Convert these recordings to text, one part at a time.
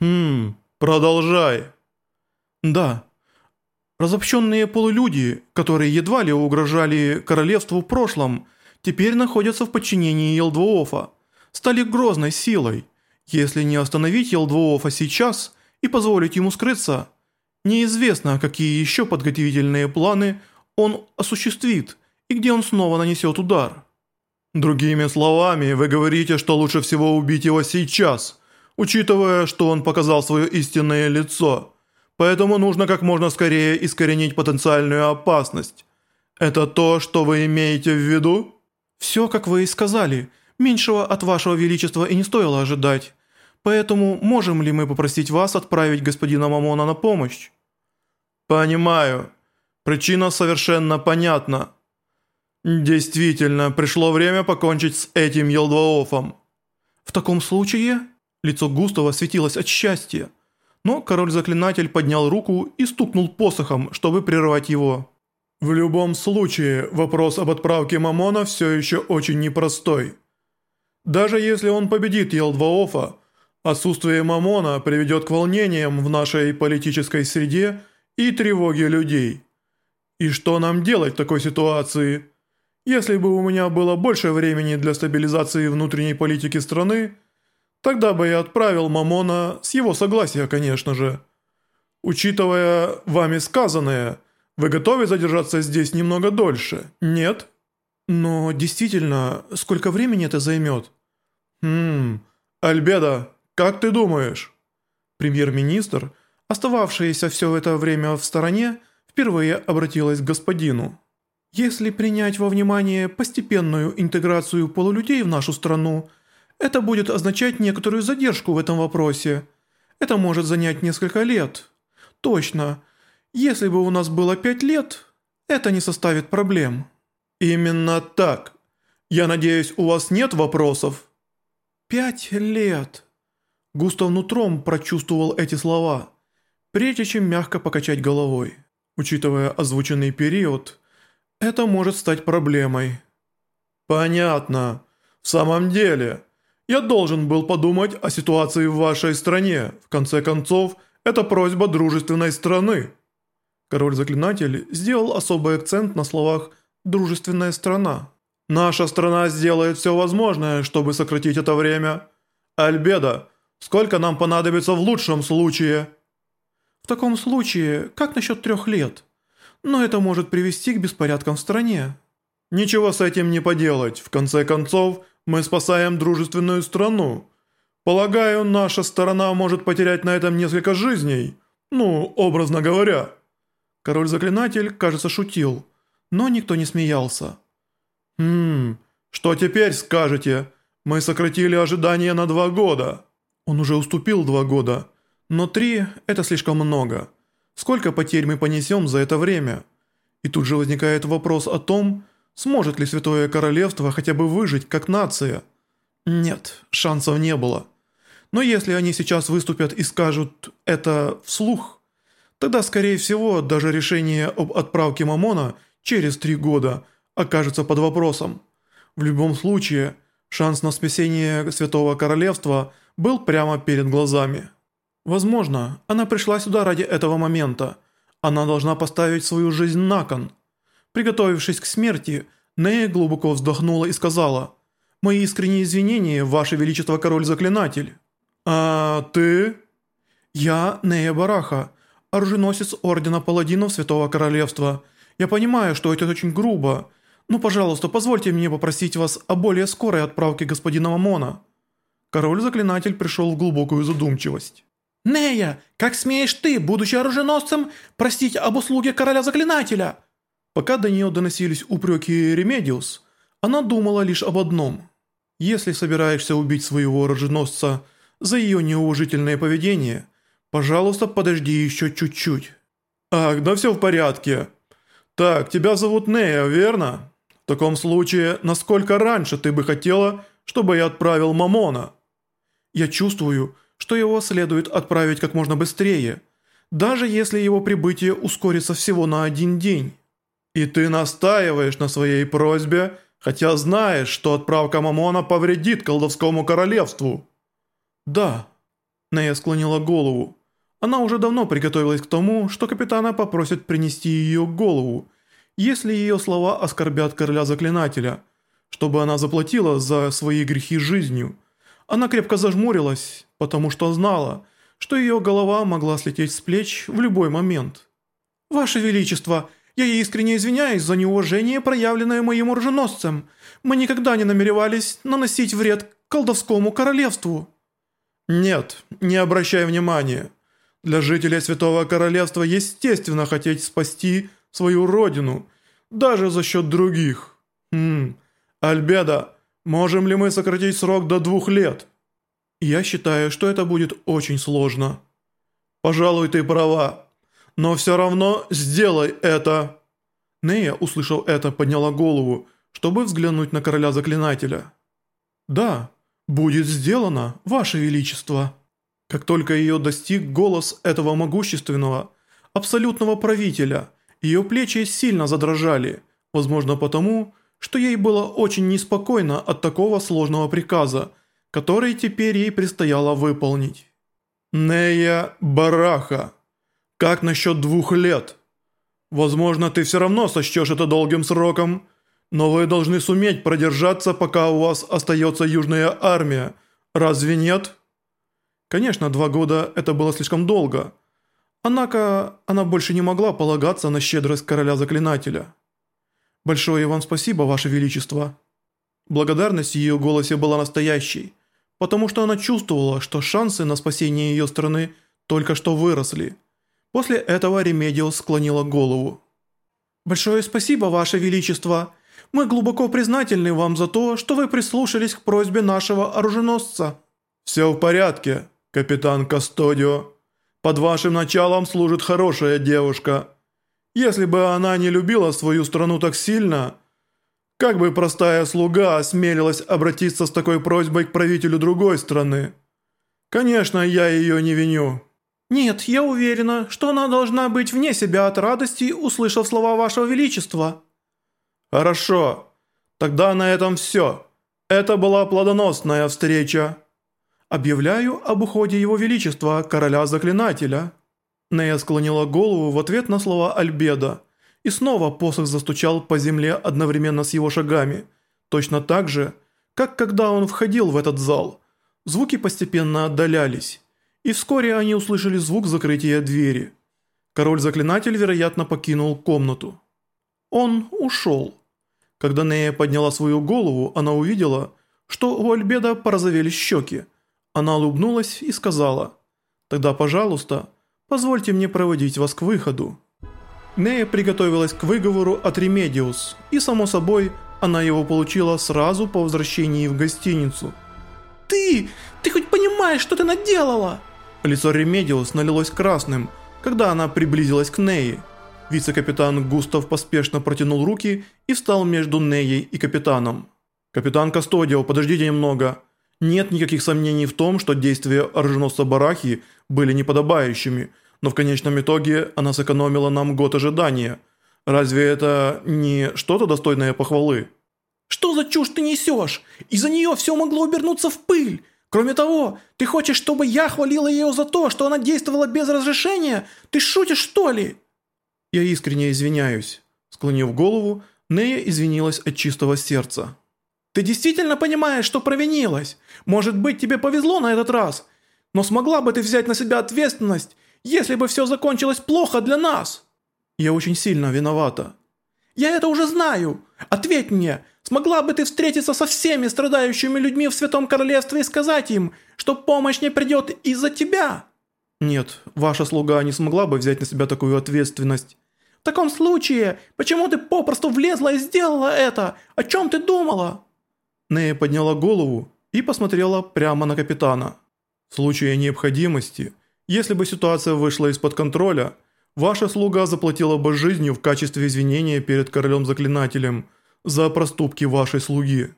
«Хм, продолжай». «Да. Разобщенные полулюди, которые едва ли угрожали королевству в прошлом, теперь находятся в подчинении Елдвоофа, стали грозной силой. Если не остановить Елдвоофа сейчас и позволить ему скрыться, неизвестно, какие еще подготовительные планы он осуществит и где он снова нанесет удар». «Другими словами, вы говорите, что лучше всего убить его сейчас, учитывая, что он показал свое истинное лицо, поэтому нужно как можно скорее искоренить потенциальную опасность. Это то, что вы имеете в виду?» «Все, как вы и сказали. Меньшего от вашего величества и не стоило ожидать. Поэтому можем ли мы попросить вас отправить господина Мамона на помощь?» «Понимаю. Причина совершенно понятна». «Действительно, пришло время покончить с этим Елдваофом». «В таком случае...» Лицо Густава светилось от счастья. Но король-заклинатель поднял руку и стукнул посохом, чтобы прервать его. «В любом случае, вопрос об отправке Мамона все еще очень непростой. Даже если он победит Елдваофа, отсутствие Мамона приведет к волнениям в нашей политической среде и тревоге людей. И что нам делать в такой ситуации?» Если бы у меня было больше времени для стабилизации внутренней политики страны, тогда бы я отправил Мамона с его согласия, конечно же. Учитывая вами сказанное, вы готовы задержаться здесь немного дольше, нет? Но действительно, сколько времени это займет? Хм, Альбеда, как ты думаешь? Премьер-министр, остававшаяся все это время в стороне, впервые обратилась к господину. Если принять во внимание постепенную интеграцию полулюдей в нашу страну, это будет означать некоторую задержку в этом вопросе. Это может занять несколько лет. Точно. Если бы у нас было пять лет, это не составит проблем. Именно так. Я надеюсь, у вас нет вопросов? Пять лет. Густав нутром прочувствовал эти слова, прежде чем мягко покачать головой. Учитывая озвученный период, это может стать проблемой. Понятно. В самом деле, я должен был подумать о ситуации в вашей стране. В конце концов, это просьба дружественной страны. Король-заклинатель сделал особый акцент на словах «дружественная страна». Наша страна сделает все возможное, чтобы сократить это время. Альбеда, сколько нам понадобится в лучшем случае? В таком случае, как насчет трех лет? но это может привести к беспорядкам в стране. Ничего с этим не поделать, в конце концов, мы спасаем дружественную страну. Полагаю, наша сторона может потерять на этом несколько жизней, ну, образно говоря». Король-заклинатель, кажется, шутил, но никто не смеялся. «Хм, что теперь скажете? Мы сократили ожидания на два года». Он уже уступил два года, но три – это слишком много. Сколько потерь мы понесем за это время? И тут же возникает вопрос о том, сможет ли Святое Королевство хотя бы выжить как нация. Нет, шансов не было. Но если они сейчас выступят и скажут это вслух, тогда, скорее всего, даже решение об отправке Мамона через три года окажется под вопросом. В любом случае, шанс на спасение Святого Королевства был прямо перед глазами. Возможно, она пришла сюда ради этого момента. Она должна поставить свою жизнь на кон. Приготовившись к смерти, Нея глубоко вздохнула и сказала «Мои искренние извинения, Ваше Величество Король-Заклинатель». «А ты?» «Я Нея Бараха, оруженосец Ордена Паладинов Святого Королевства. Я понимаю, что это очень грубо, но, пожалуйста, позвольте мне попросить вас о более скорой отправке господина Момона». Король-Заклинатель пришел в глубокую задумчивость. «Нея, как смеешь ты, будучи оруженосцем, просить об услуге короля-заклинателя?» Пока до нее доносились упреки Ремедиус, она думала лишь об одном. «Если собираешься убить своего оруженосца за ее неуважительное поведение, пожалуйста, подожди еще чуть-чуть». «Ах, да все в порядке. Так, тебя зовут Нея, верно? В таком случае, насколько раньше ты бы хотела, чтобы я отправил Мамона?» «Я чувствую, что его следует отправить как можно быстрее, даже если его прибытие ускорится всего на один день. И ты настаиваешь на своей просьбе, хотя знаешь, что отправка Мамона повредит колдовскому королевству. Да. Нея склонила голову. Она уже давно приготовилась к тому, что капитана попросят принести ее голову, если ее слова оскорбят короля-заклинателя, чтобы она заплатила за свои грехи жизнью. Она крепко зажмурилась, потому что знала, что ее голова могла слететь с плеч в любой момент. «Ваше Величество, я искренне извиняюсь за неуважение, проявленное моим оруженосцем. Мы никогда не намеревались наносить вред колдовскому королевству». «Нет, не обращай внимания. Для жителей Святого Королевства естественно хотеть спасти свою родину, даже за счет других. Хм, Альбеда, можем ли мы сократить срок до двух лет?» «Я считаю, что это будет очень сложно». «Пожалуй, ты права, но все равно сделай это». Нея, услышав это, подняла голову, чтобы взглянуть на короля заклинателя. «Да, будет сделано, ваше величество». Как только ее достиг голос этого могущественного, абсолютного правителя, ее плечи сильно задрожали, возможно потому, что ей было очень неспокойно от такого сложного приказа, который теперь ей предстояло выполнить. «Нея Бараха, как насчет двух лет? Возможно, ты все равно сочтешь это долгим сроком, но вы должны суметь продержаться, пока у вас остается Южная армия, разве нет?» Конечно, два года это было слишком долго. Однако она больше не могла полагаться на щедрость короля-заклинателя. «Большое вам спасибо, ваше величество». Благодарность в ее голосе была настоящей, потому что она чувствовала, что шансы на спасение ее страны только что выросли. После этого Ремедиус склонила голову. «Большое спасибо, ваше величество. Мы глубоко признательны вам за то, что вы прислушались к просьбе нашего оруженосца». «Все в порядке», «Капитан Кастодио, под вашим началом служит хорошая девушка. Если бы она не любила свою страну так сильно, как бы простая слуга осмелилась обратиться с такой просьбой к правителю другой страны? Конечно, я ее не виню». «Нет, я уверена, что она должна быть вне себя от радости, услышав слова вашего величества». «Хорошо. Тогда на этом все. Это была плодоносная встреча». «Объявляю об уходе его величества, короля-заклинателя». Нея склонила голову в ответ на слова Альбеда, и снова посох застучал по земле одновременно с его шагами, точно так же, как когда он входил в этот зал. Звуки постепенно отдалялись, и вскоре они услышали звук закрытия двери. Король-заклинатель, вероятно, покинул комнату. Он ушел. Когда Нея подняла свою голову, она увидела, что у Альбеда порозовели щеки, она улыбнулась и сказала, «Тогда, пожалуйста, позвольте мне проводить вас к выходу». Нея приготовилась к выговору от Ремедиус, и, само собой, она его получила сразу по возвращении в гостиницу. «Ты! Ты хоть понимаешь, что ты наделала?» Лицо Ремедиус налилось красным, когда она приблизилась к Нее. Вице-капитан Густав поспешно протянул руки и встал между Неей и капитаном. «Капитан Кастодио, подождите немного. Нет никаких сомнений в том, что действия оруженосца Барахи были неподобающими, но в конечном итоге она сэкономила нам год ожидания. Разве это не что-то достойное похвалы? «Что за чушь ты несешь? Из-за нее все могло обернуться в пыль. Кроме того, ты хочешь, чтобы я хвалила ее за то, что она действовала без разрешения? Ты шутишь, что ли?» Я искренне извиняюсь. Склонив голову, Нея извинилась от чистого сердца. Ты действительно понимаешь, что провинилась? Может быть, тебе повезло на этот раз? Но смогла бы ты взять на себя ответственность, если бы все закончилось плохо для нас? Я очень сильно виновата. Я это уже знаю. Ответь мне, смогла бы ты встретиться со всеми страдающими людьми в Святом Королевстве и сказать им, что помощь не придет из-за тебя? Нет, ваша слуга не смогла бы взять на себя такую ответственность. В таком случае, почему ты попросту влезла и сделала это? О чем ты думала? Нея подняла голову и посмотрела прямо на капитана. В случае необходимости, если бы ситуация вышла из-под контроля, ваша слуга заплатила бы жизнью в качестве извинения перед королем-заклинателем за проступки вашей слуги.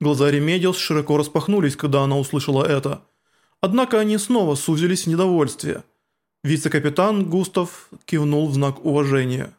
Глаза Ремедиус широко распахнулись, когда она услышала это. Однако они снова сузились в недовольстве. Вице-капитан Густав кивнул в знак уважения.